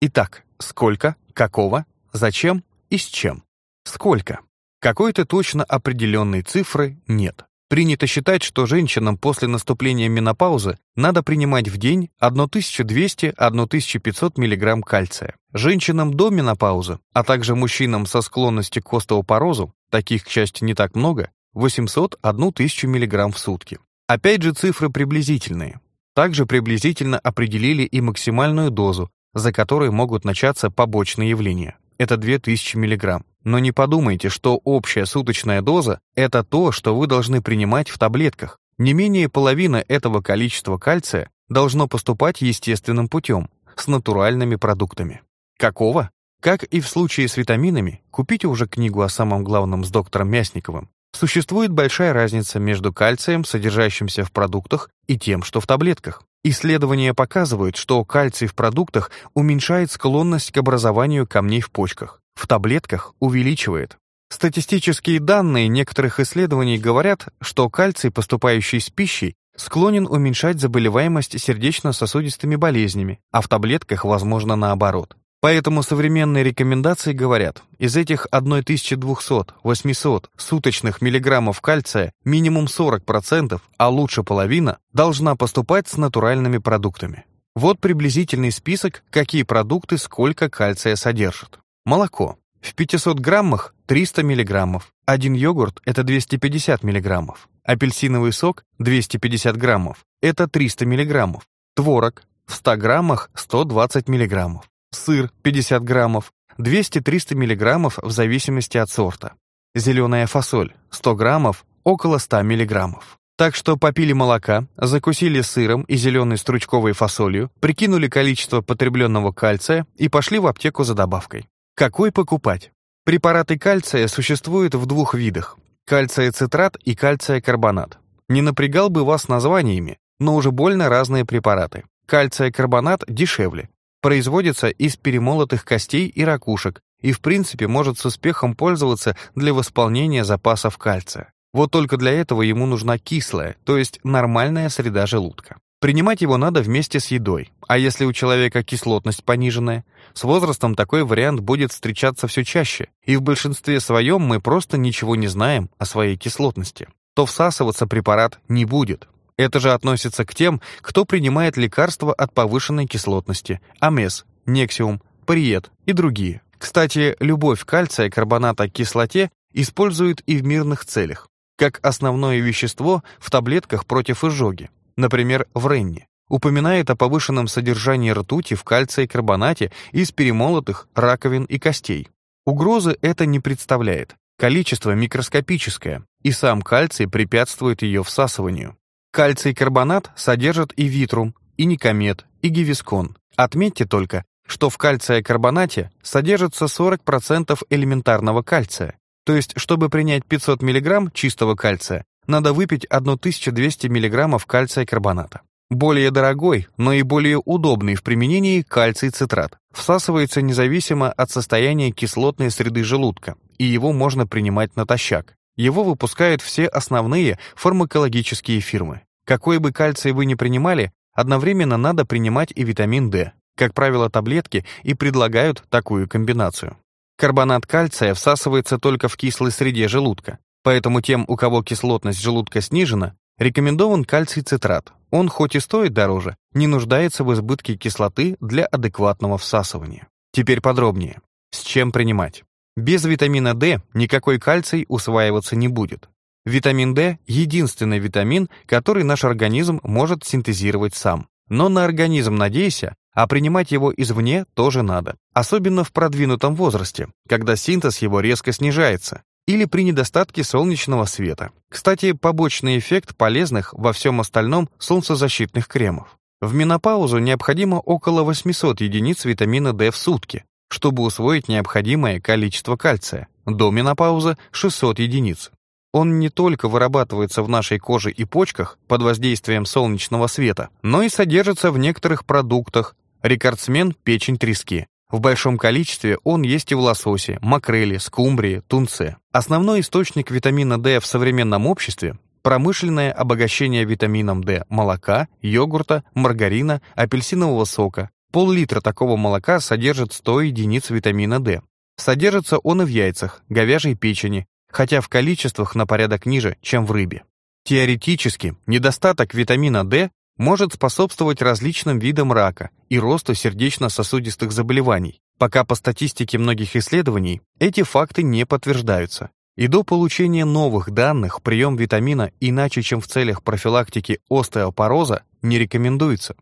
Итак, сколько, какого, зачем и с чем? Сколько? Какой-то точно определенной цифры нет. Принято считать, что женщинам после наступления менопаузы надо принимать в день 1200-1500 мг кальция. Женщинам до менопаузы, а также мужчинам со склонностью к остеопорозу, таких, к счастью, не так много, 800-1000 мг в сутки. Опять же цифры приблизительные. Также приблизительно определили и максимальную дозу, за которой могут начаться побочные явления. Это 2000 мг. Но не подумайте, что общая суточная доза – это то, что вы должны принимать в таблетках. Не менее половины этого количества кальция должно поступать естественным путем, с натуральными продуктами. Какого? Как и в случае с витаминами, купите уже книгу о самом главном с доктором Мясниковым. Существует большая разница между кальцием, содержащимся в продуктах, и тем, что в таблетках. Исследования показывают, что кальций в продуктах уменьшает склонность к образованию камней в почках в таблетках увеличивает. Статистические данные некоторых исследований говорят, что кальций, поступающий с пищей, склонен уменьшать заболеваемость сердечно-сосудистыми болезнями, а в таблетках возможно наоборот. Поэтому современные рекомендации говорят, из этих 1200-800 суточных миллиграммов кальция минимум 40%, а лучше половина, должна поступать с натуральными продуктами. Вот приблизительный список, какие продукты сколько кальция содержат. Молоко. В 500 граммах 300 миллиграммов. Один йогурт – это 250 миллиграммов. Апельсиновый сок – 250 граммов. Это 300 миллиграммов. Творог – в 100 граммах 120 миллиграммов. Сыр – 50 граммов. 200-300 миллиграммов в зависимости от сорта. Зеленая фасоль – 100 граммов, около 100 миллиграммов. Так что попили молока, закусили сыром и зеленой стручковой фасолью, прикинули количество потребленного кальция и пошли в аптеку за добавкой. Какой покупать? Препараты кальция существуют в двух видах – кальция-цитрат и кальция-карбонат. Не напрягал бы вас названиями, но уже больно разные препараты. Кальция-карбонат дешевле, производится из перемолотых костей и ракушек и в принципе может с успехом пользоваться для восполнения запасов кальция. Вот только для этого ему нужна кислая, то есть нормальная среда желудка. Принимать его надо вместе с едой. А если у человека кислотность пониженная, с возрастом такой вариант будет встречаться все чаще, и в большинстве своем мы просто ничего не знаем о своей кислотности. То всасываться препарат не будет. Это же относится к тем, кто принимает лекарства от повышенной кислотности, амес, нексиум, париет и другие. Кстати, любовь кальция карбоната к кислоте используют и в мирных целях, как основное вещество в таблетках против изжоги например, в Ренне, упоминает о повышенном содержании ртути в кальции-карбонате из перемолотых раковин и костей. Угрозы это не представляет. Количество микроскопическое, и сам кальций препятствует ее всасыванию. Кальций-карбонат содержит и витрум, и никомет, и гивискон. Отметьте только, что в кальция-карбонате содержится 40% элементарного кальция. То есть, чтобы принять 500 мг чистого кальция, надо выпить 1200 мг кальция карбоната. Более дорогой, но и более удобный в применении кальций-цитрат. Всасывается независимо от состояния кислотной среды желудка, и его можно принимать натощак. Его выпускают все основные фармакологические фирмы. Какой бы кальций вы ни принимали, одновременно надо принимать и витамин D. Как правило, таблетки и предлагают такую комбинацию. Карбонат кальция всасывается только в кислой среде желудка, Поэтому тем, у кого кислотность желудка снижена, рекомендован кальций-цитрат. Он хоть и стоит дороже, не нуждается в избытке кислоты для адекватного всасывания. Теперь подробнее. С чем принимать? Без витамина D никакой кальций усваиваться не будет. Витамин D – единственный витамин, который наш организм может синтезировать сам. Но на организм надейся, а принимать его извне тоже надо. Особенно в продвинутом возрасте, когда синтез его резко снижается, или при недостатке солнечного света. Кстати, побочный эффект полезных во всем остальном солнцезащитных кремов. В менопаузу необходимо около 800 единиц витамина D в сутки, чтобы усвоить необходимое количество кальция. До менопаузы 600 единиц. Он не только вырабатывается в нашей коже и почках под воздействием солнечного света, но и содержится в некоторых продуктах. Рекордсмен – печень трески. В большом количестве он есть и в лососе, макреле, скумбрии, тунце. Основной источник витамина D в современном обществе – промышленное обогащение витамином D молока, йогурта, маргарина, апельсинового сока. Пол-литра такого молока содержит 100 единиц витамина D. Содержится он и в яйцах, говяжьей печени, хотя в количествах на порядок ниже, чем в рыбе. Теоретически, недостаток витамина D может способствовать различным видам рака и росту сердечно-сосудистых заболеваний, пока по статистике многих исследований эти факты не подтверждаются. И до получения новых данных прием витамина иначе, чем в целях профилактики остеопороза, не рекомендуется.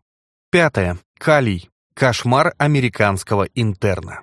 Пятое. Калий. Кошмар американского интерна.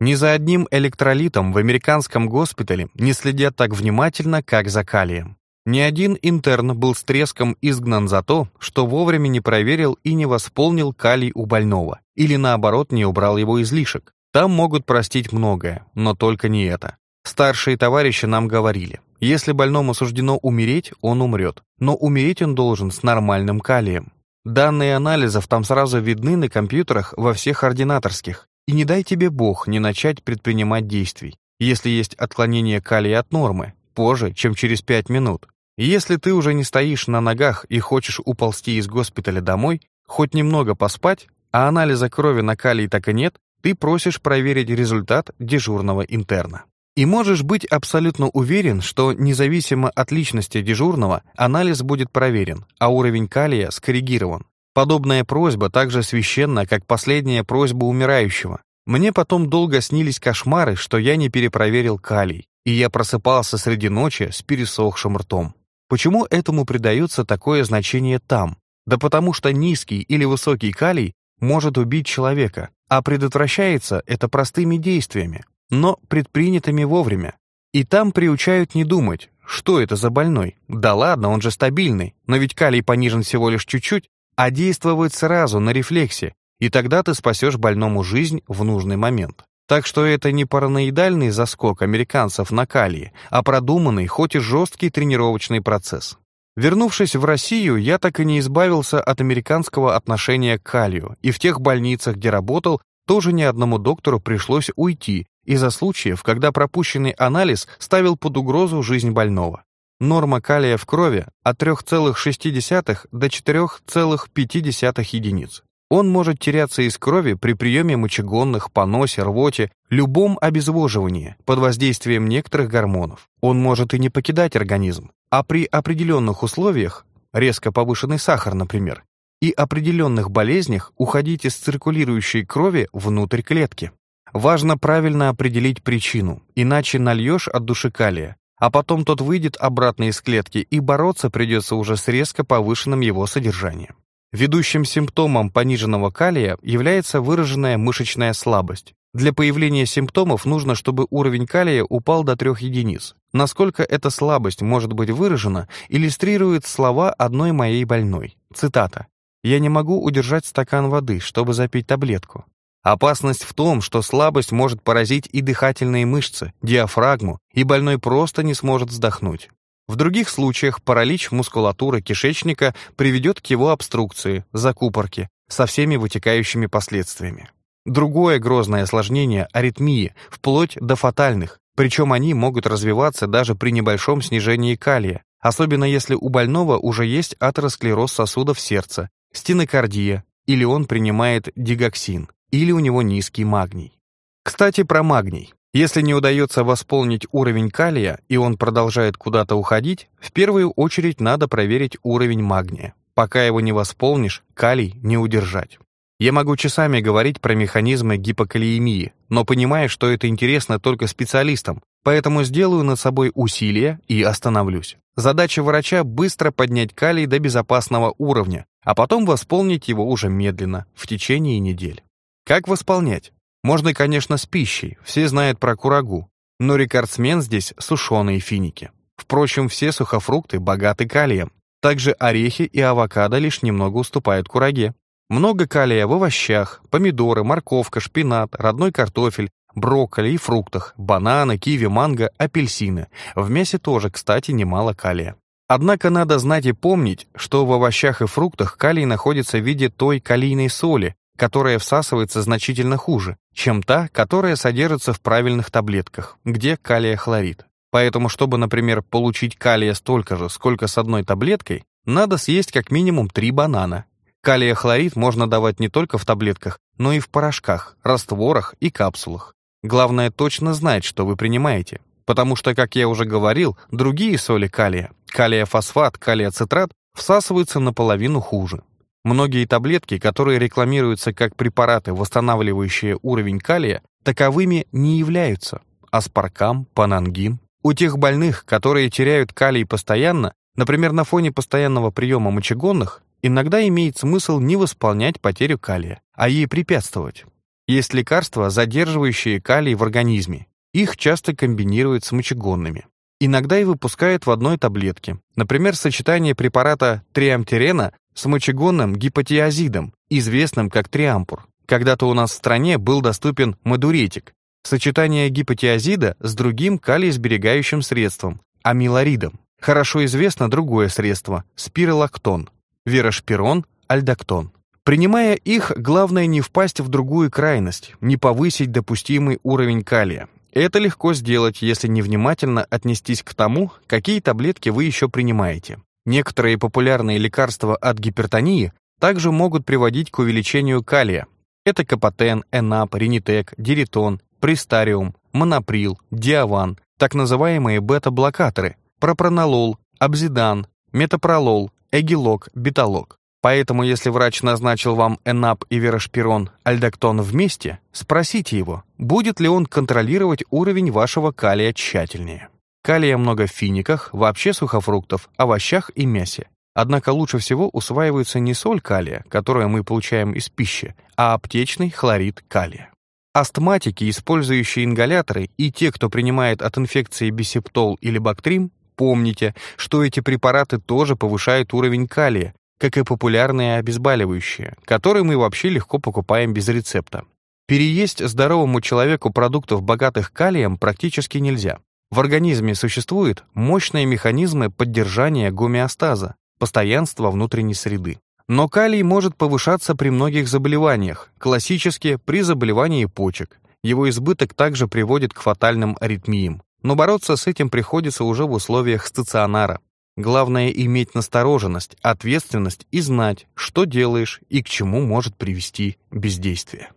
Ни за одним электролитом в американском госпитале не следят так внимательно, как за калием. Ни один интерн был с треском изгнан за то, что вовремя не проверил и не восполнил калий у больного, или наоборот не убрал его излишек. Там могут простить многое, но только не это. Старшие товарищи нам говорили, если больному суждено умереть, он умрет, но умереть он должен с нормальным калием. Данные анализов там сразу видны на компьютерах во всех ординаторских, и не дай тебе Бог не начать предпринимать действий, если есть отклонение калия от нормы, позже, чем через 5 минут. Если ты уже не стоишь на ногах и хочешь уползти из госпиталя домой, хоть немного поспать, а анализа крови на калий так и нет, ты просишь проверить результат дежурного интерна. И можешь быть абсолютно уверен, что независимо от личности дежурного, анализ будет проверен, а уровень калия скоррегирован. Подобная просьба так же священна, как последняя просьба умирающего. Мне потом долго снились кошмары, что я не перепроверил калий, и я просыпался среди ночи с пересохшим ртом. Почему этому придается такое значение там? Да потому что низкий или высокий калий может убить человека, а предотвращается это простыми действиями, но предпринятыми вовремя. И там приучают не думать, что это за больной. Да ладно, он же стабильный, но ведь калий понижен всего лишь чуть-чуть, а действовать сразу, на рефлексе, и тогда ты спасешь больному жизнь в нужный момент. Так что это не параноидальный заскок американцев на калии, а продуманный, хоть и жесткий тренировочный процесс. Вернувшись в Россию, я так и не избавился от американского отношения к калию, и в тех больницах, где работал, тоже ни одному доктору пришлось уйти из-за случаев, когда пропущенный анализ ставил под угрозу жизнь больного. Норма калия в крови от 3,6 до 4,5 единиц. Он может теряться из крови при приеме мочегонных, поносе, рвоте, любом обезвоживании под воздействием некоторых гормонов. Он может и не покидать организм, а при определенных условиях, резко повышенный сахар, например, и определенных болезнях уходить из циркулирующей крови внутрь клетки. Важно правильно определить причину, иначе нальешь от души калия, а потом тот выйдет обратно из клетки, и бороться придется уже с резко повышенным его содержанием. Ведущим симптомом пониженного калия является выраженная мышечная слабость. Для появления симптомов нужно, чтобы уровень калия упал до 3 единиц. Насколько эта слабость может быть выражена, иллюстрирует слова одной моей больной. Цитата. «Я не могу удержать стакан воды, чтобы запить таблетку. Опасность в том, что слабость может поразить и дыхательные мышцы, диафрагму, и больной просто не сможет вздохнуть. В других случаях паралич мускулатуры кишечника приведет к его обструкции, закупорке, со всеми вытекающими последствиями. Другое грозное осложнение – аритмии, вплоть до фатальных, причем они могут развиваться даже при небольшом снижении калия, особенно если у больного уже есть атеросклероз сосудов сердца, стенокардия, или он принимает дигоксин или у него низкий магний. Кстати, про магний. Если не удается восполнить уровень калия, и он продолжает куда-то уходить, в первую очередь надо проверить уровень магния. Пока его не восполнишь, калий не удержать. Я могу часами говорить про механизмы гипокалиемии, но понимаю, что это интересно только специалистам, поэтому сделаю над собой усилие и остановлюсь. Задача врача — быстро поднять калий до безопасного уровня, а потом восполнить его уже медленно, в течение недель. Как восполнять? Можно, конечно, с пищей, все знают про курагу, но рекордсмен здесь сушеные финики. Впрочем, все сухофрукты богаты калием. Также орехи и авокадо лишь немного уступают кураге. Много калия в овощах, помидоры, морковка, шпинат, родной картофель, брокколи и фруктах, бананы, киви, манго, апельсины. В мясе тоже, кстати, немало калия. Однако надо знать и помнить, что в овощах и фруктах калий находится в виде той калийной соли, которая всасывается значительно хуже, чем та, которая содержится в правильных таблетках, где калия хлорид. Поэтому, чтобы, например, получить калия столько же, сколько с одной таблеткой, надо съесть как минимум три банана. Калия хлорид можно давать не только в таблетках, но и в порошках, растворах и капсулах. Главное точно знать, что вы принимаете, потому что, как я уже говорил, другие соли калия, калия-фосфат, калия-цитрат, всасываются наполовину хуже. Многие таблетки, которые рекламируются как препараты, восстанавливающие уровень калия, таковыми не являются. Аспаркам, панангин. У тех больных, которые теряют калий постоянно, например, на фоне постоянного приема мочегонных, иногда имеет смысл не восполнять потерю калия, а ей препятствовать. Есть лекарства, задерживающие калий в организме. Их часто комбинируют с мочегонными. Иногда и выпускают в одной таблетке. Например, сочетание препарата триамтерена с мочегонным гипотиазидом, известным как триампур. Когда-то у нас в стране был доступен мадуретик, сочетание гипотиазида с другим калиесберегающим средством – амилоридом. Хорошо известно другое средство – спиролактон, верошпирон, альдактон. Принимая их, главное не впасть в другую крайность, не повысить допустимый уровень калия. Это легко сделать, если невнимательно отнестись к тому, какие таблетки вы еще принимаете. Некоторые популярные лекарства от гипертонии также могут приводить к увеличению калия. Это капотен, энап, ринитек, диритон, пристариум, моноприл, диаван, так называемые бета-блокаторы, пропронолол, абзидан, метапролол, эгилок, беталок. Поэтому, если врач назначил вам энап и верошпирон, альдактон вместе, спросите его, будет ли он контролировать уровень вашего калия тщательнее. Калия много в финиках, вообще сухофруктов, овощах и мясе. Однако лучше всего усваивается не соль калия, которую мы получаем из пищи, а аптечный хлорид калия. Астматики, использующие ингаляторы, и те, кто принимает от инфекции бисептол или бактрим, помните, что эти препараты тоже повышают уровень калия, как и популярные обезболивающие, которые мы вообще легко покупаем без рецепта. Переесть здоровому человеку продуктов, богатых калием, практически нельзя. В организме существуют мощные механизмы поддержания гомеостаза, постоянства внутренней среды. Но калий может повышаться при многих заболеваниях, классически при заболевании почек. Его избыток также приводит к фатальным аритмиям. Но бороться с этим приходится уже в условиях стационара. Главное иметь настороженность, ответственность и знать, что делаешь и к чему может привести бездействие.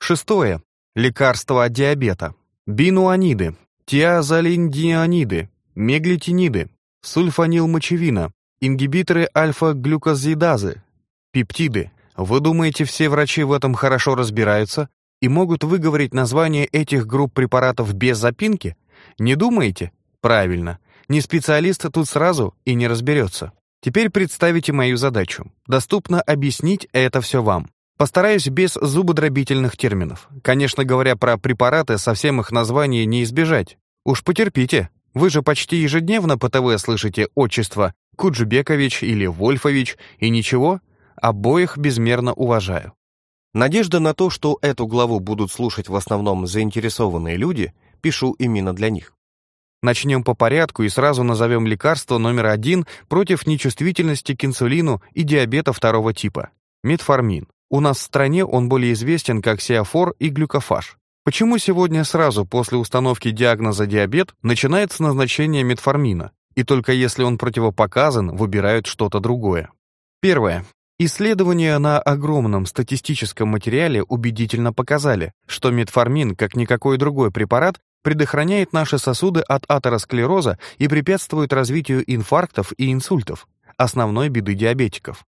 Шестое. Лекарства от диабета. Бинуаниды, тиазолиндианиды, меглитиниды, сульфанилмочевина, ингибиторы альфа-глюкозидазы, пептиды. Вы думаете, все врачи в этом хорошо разбираются и могут выговорить название этих групп препаратов без запинки? Не думаете? Правильно. Не специалист тут сразу и не разберется. Теперь представите мою задачу. Доступно объяснить это все вам. Постараюсь без зубодробительных терминов. Конечно, говоря про препараты, совсем их названия не избежать. Уж потерпите. Вы же почти ежедневно по ТВ слышите отчество Куджбекович или Вольфович, и ничего, обоих безмерно уважаю. Надежда на то, что эту главу будут слушать в основном заинтересованные люди, пишу именно для них. Начнем по порядку и сразу назовем лекарство номер один против нечувствительности к инсулину и диабета второго типа – метформин. У нас в стране он более известен как сиафор и глюкофаж. Почему сегодня сразу после установки диагноза диабет начинается назначение метформина, и только если он противопоказан, выбирают что-то другое? Первое. Исследования на огромном статистическом материале убедительно показали, что метформин, как никакой другой препарат, предохраняет наши сосуды от атеросклероза и препятствует развитию инфарктов и инсультов, основной беды диабетиков.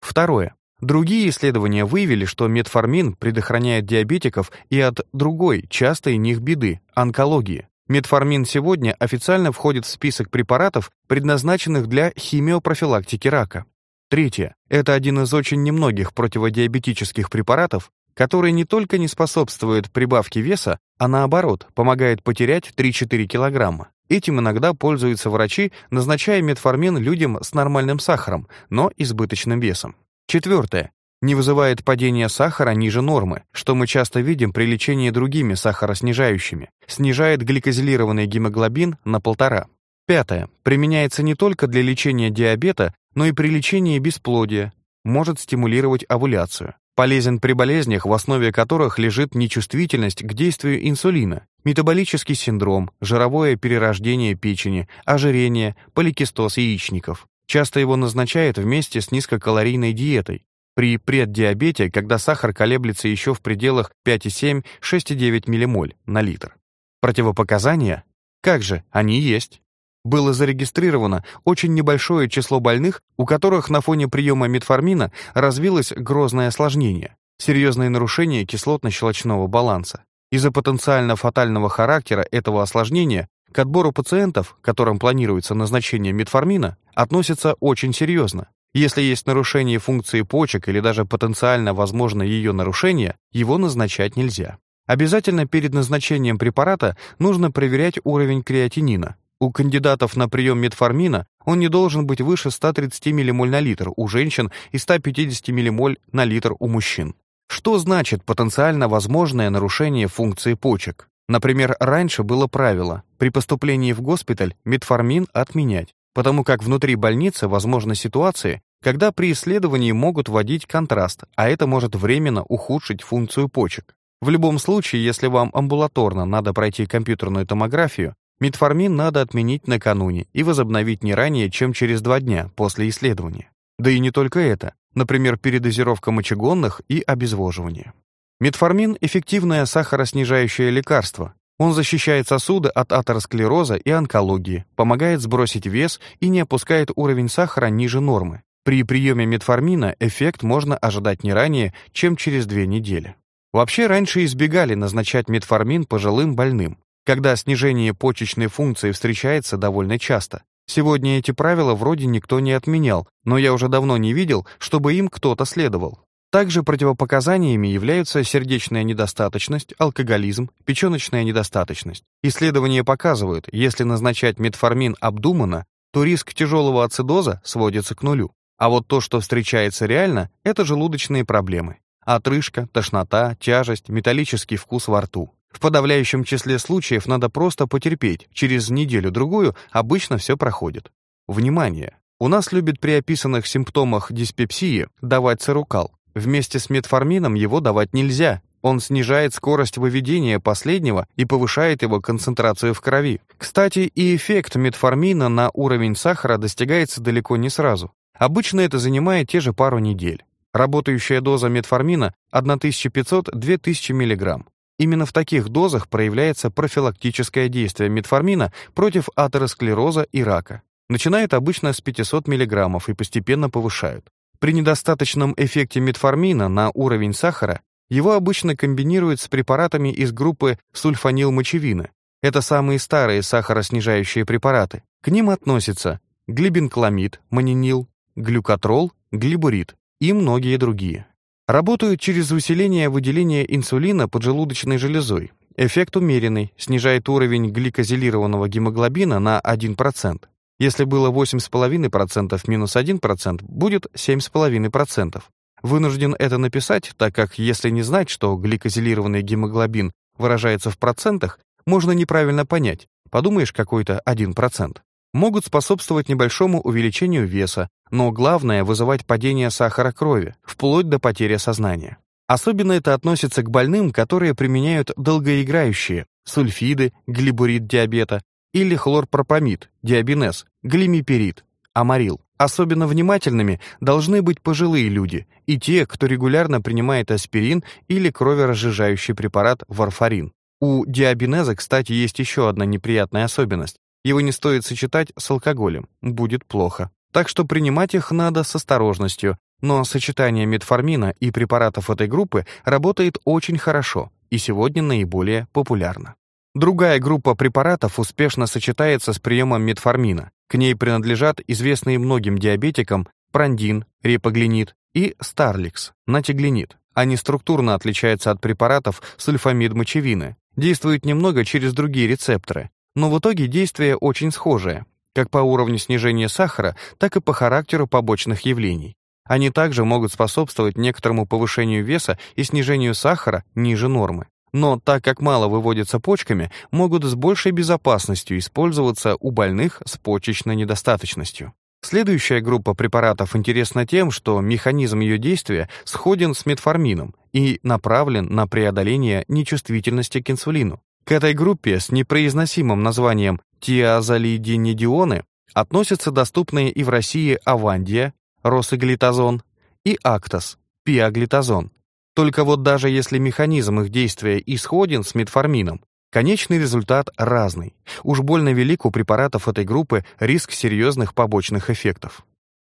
Второе. Другие исследования выявили, что метформин предохраняет диабетиков и от другой, частой них беды – онкологии. Метформин сегодня официально входит в список препаратов, предназначенных для химиопрофилактики рака. Третье. Это один из очень немногих противодиабетических препаратов, который не только не способствует прибавке веса, а наоборот, помогает потерять 3-4 килограмма. Этим иногда пользуются врачи, назначая метформин людям с нормальным сахаром, но избыточным весом. Четвертое. не вызывает падения сахара ниже нормы, что мы часто видим при лечении другими сахароснижающими, снижает гликозилированный гемоглобин на полтора. Пятое. Применяется не только для лечения диабета, но и при лечении бесплодия, может стимулировать овуляцию. Полезен при болезнях, в основе которых лежит нечувствительность к действию инсулина, метаболический синдром, жировое перерождение печени, ожирение, поликистоз яичников. Часто его назначают вместе с низкокалорийной диетой. При преддиабете, когда сахар колеблется еще в пределах 5,7-6,9 ммоль на литр. Противопоказания? Как же, они есть было зарегистрировано очень небольшое число больных, у которых на фоне приема метформина развилось грозное осложнение, серьезные нарушения кислотно-щелочного баланса. Из-за потенциально фатального характера этого осложнения к отбору пациентов, которым планируется назначение метформина, относятся очень серьезно. Если есть нарушение функции почек или даже потенциально возможно ее нарушение, его назначать нельзя. Обязательно перед назначением препарата нужно проверять уровень креатинина, у кандидатов на прием метформина он не должен быть выше 130 ммоль на литр у женщин и 150 ммоль на литр у мужчин. Что значит потенциально возможное нарушение функции почек? Например, раньше было правило при поступлении в госпиталь метформин отменять, потому как внутри больницы возможны ситуации, когда при исследовании могут вводить контраст, а это может временно ухудшить функцию почек. В любом случае, если вам амбулаторно надо пройти компьютерную томографию, Метформин надо отменить накануне и возобновить не ранее, чем через два дня после исследования. Да и не только это, например, передозировка мочегонных и обезвоживание. Метформин – эффективное сахароснижающее лекарство. Он защищает сосуды от атеросклероза и онкологии, помогает сбросить вес и не опускает уровень сахара ниже нормы. При приеме метформина эффект можно ожидать не ранее, чем через две недели. Вообще раньше избегали назначать метформин пожилым больным, когда снижение почечной функции встречается довольно часто. Сегодня эти правила вроде никто не отменял, но я уже давно не видел, чтобы им кто-то следовал. Также противопоказаниями являются сердечная недостаточность, алкоголизм, печеночная недостаточность. Исследования показывают, если назначать метформин обдуманно, то риск тяжелого ацидоза сводится к нулю. А вот то, что встречается реально, это желудочные проблемы. Отрыжка, тошнота, тяжесть, металлический вкус во рту. В подавляющем числе случаев надо просто потерпеть, через неделю-другую обычно все проходит. Внимание! У нас любят при описанных симптомах диспепсии давать церукал. Вместе с метформином его давать нельзя, он снижает скорость выведения последнего и повышает его концентрацию в крови. Кстати, и эффект метформина на уровень сахара достигается далеко не сразу. Обычно это занимает те же пару недель. Работающая доза метформина 1500-2000 мг. Именно в таких дозах проявляется профилактическое действие метформина против атеросклероза и рака. Начинают обычно с 500 мг и постепенно повышают. При недостаточном эффекте метформина на уровень сахара его обычно комбинируют с препаратами из группы сульфанилмочевина. Это самые старые сахароснижающие препараты. К ним относятся глибенкламид, манинил, глюкотрол, глибурид и многие другие. Работают через усиление выделения инсулина поджелудочной железой. Эффект умеренный, снижает уровень гликозилированного гемоглобина на 1%. Если было 8,5% минус 1%, будет 7,5%. Вынужден это написать, так как если не знать, что гликозилированный гемоглобин выражается в процентах, можно неправильно понять. Подумаешь, какой-то 1% могут способствовать небольшому увеличению веса, но главное — вызывать падение сахара крови, вплоть до потери сознания. Особенно это относится к больным, которые применяют долгоиграющие сульфиды, глибурид диабета или хлорпропамид, диабинез, глимиперид, амарил. Особенно внимательными должны быть пожилые люди и те, кто регулярно принимает аспирин или кроверазжижающий препарат варфарин. У диабинеза, кстати, есть еще одна неприятная особенность. Его не стоит сочетать с алкоголем, будет плохо. Так что принимать их надо с осторожностью, но сочетание метформина и препаратов этой группы работает очень хорошо и сегодня наиболее популярно. Другая группа препаратов успешно сочетается с приемом метформина. К ней принадлежат известные многим диабетикам прондин, репоглинит и старликс, натиглинит. Они структурно отличаются от препаратов сульфамид мочевины, действуют немного через другие рецепторы, но в итоге действие очень схожее, как по уровню снижения сахара, так и по характеру побочных явлений. Они также могут способствовать некоторому повышению веса и снижению сахара ниже нормы. Но так как мало выводятся почками, могут с большей безопасностью использоваться у больных с почечной недостаточностью. Следующая группа препаратов интересна тем, что механизм ее действия сходен с метформином и направлен на преодоление нечувствительности к инсулину. К этой группе с непроизносимым названием тиазолидинидионы относятся доступные и в России авандия, росоглитазон, и актос, пиоглитазон. Только вот даже если механизм их действия исходен с метформином, конечный результат разный. Уж больно велик у препаратов этой группы риск серьезных побочных эффектов.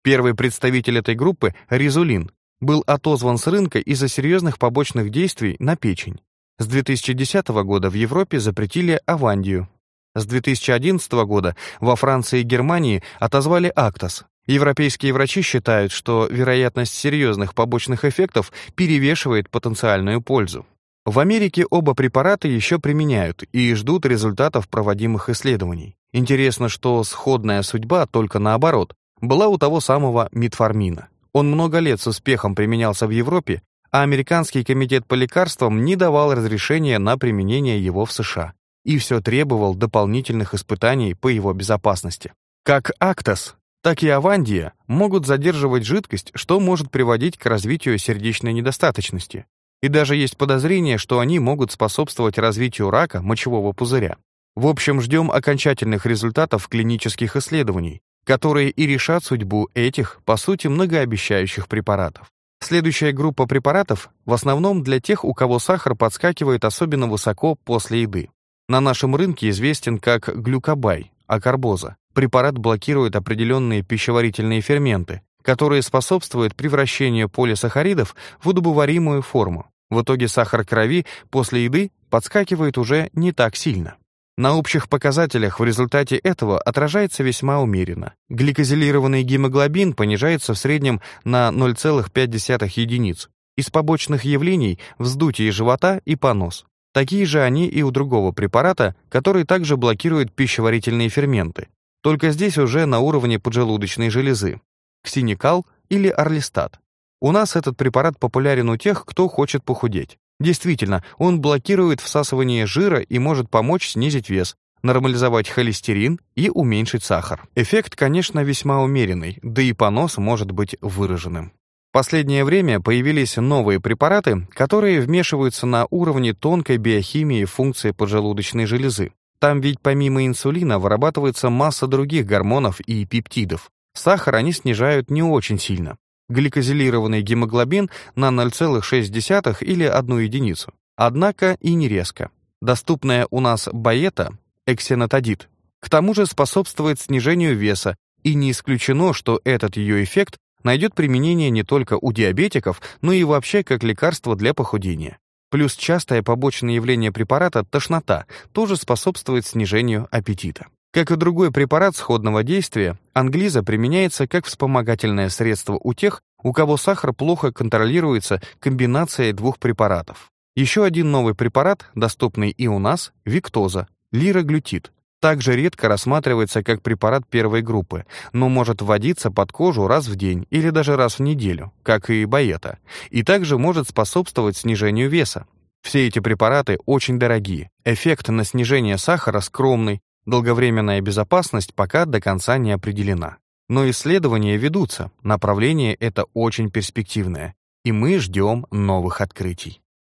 Первый представитель этой группы, резулин, был отозван с рынка из-за серьезных побочных действий на печень. С 2010 года в Европе запретили авандию. С 2011 года во Франции и Германии отозвали Актос, Европейские врачи считают, что вероятность серьезных побочных эффектов перевешивает потенциальную пользу. В Америке оба препарата еще применяют и ждут результатов проводимых исследований. Интересно, что сходная судьба, только наоборот, была у того самого метформина. Он много лет с успехом применялся в Европе, а Американский комитет по лекарствам не давал разрешения на применение его в США и все требовал дополнительных испытаний по его безопасности. Как Актас, так и авандия могут задерживать жидкость, что может приводить к развитию сердечной недостаточности. И даже есть подозрение, что они могут способствовать развитию рака мочевого пузыря. В общем, ждем окончательных результатов клинических исследований, которые и решат судьбу этих, по сути, многообещающих препаратов. Следующая группа препаратов в основном для тех, у кого сахар подскакивает особенно высоко после еды. На нашем рынке известен как глюкобай, акарбоза, препарат блокирует определенные пищеварительные ферменты, которые способствуют превращению полисахаридов в удобоваримую форму. В итоге сахар крови после еды подскакивает уже не так сильно. На общих показателях в результате этого отражается весьма умеренно. Гликозилированный гемоглобин понижается в среднем на 0,5 единиц. Из побочных явлений – вздутие живота и понос. Такие же они и у другого препарата, который также блокирует пищеварительные ферменты. Только здесь уже на уровне поджелудочной железы. Ксиникал или орлистат. У нас этот препарат популярен у тех, кто хочет похудеть. Действительно, он блокирует всасывание жира и может помочь снизить вес, нормализовать холестерин и уменьшить сахар. Эффект, конечно, весьма умеренный, да и понос может быть выраженным. Последнее время появились новые препараты, которые вмешиваются на уровне тонкой биохимии функции поджелудочной железы. Там ведь помимо инсулина вырабатывается масса других гормонов и пептидов. Сахар они снижают не очень сильно. Гликозилированный гемоглобин на 0,6 или 1 единицу. Однако и не резко. Доступная у нас баета, эксенотадит, к тому же способствует снижению веса, и не исключено, что этот ее эффект найдет применение не только у диабетиков, но и вообще как лекарство для похудения. Плюс частое побочное явление препарата – тошнота, тоже способствует снижению аппетита. Как и другой препарат сходного действия, англиза применяется как вспомогательное средство у тех, у кого сахар плохо контролируется комбинацией двух препаратов. Еще один новый препарат, доступный и у нас – виктоза, лироглютид, также редко рассматривается как препарат первой группы, но может вводиться под кожу раз в день или даже раз в неделю, как и баета, и также может способствовать снижению веса. Все эти препараты очень дорогие, эффект на снижение сахара скромный, долговременная безопасность пока до конца не определена. Но исследования ведутся, направление это очень перспективное, и мы ждем новых открытий.